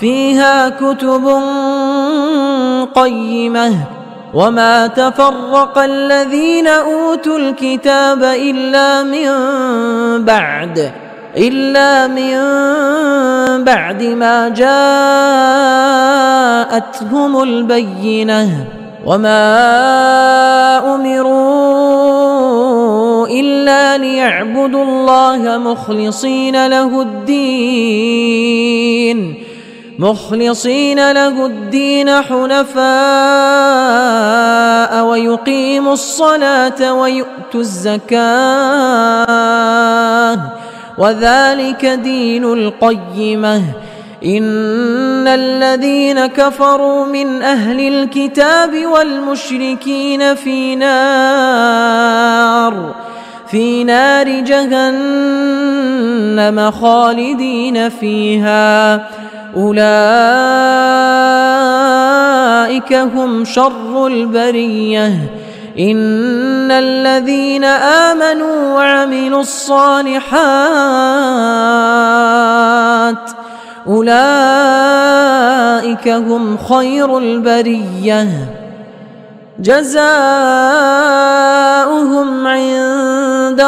فيها كتب قيمة. وما تفرق الذين أوتوا الكتاب إلا من بعد إلا من بعد ما جاءتهم البينة. وما أمروا إلا ليعبدوا الله مخلصين له الدين. مخلصين له الدين حنفاء ويقيموا الصلاة ويؤتوا الزكاة. وذلك دين القيمة. إن الذين كفروا من أهل الكتاب والمشركين في نار. في نار جهنم خالدين فيها. أولئك هم شر البرية. إن الذين آمنوا وعملوا الصالحات أولئك هم خير البرية. جزاؤهم عند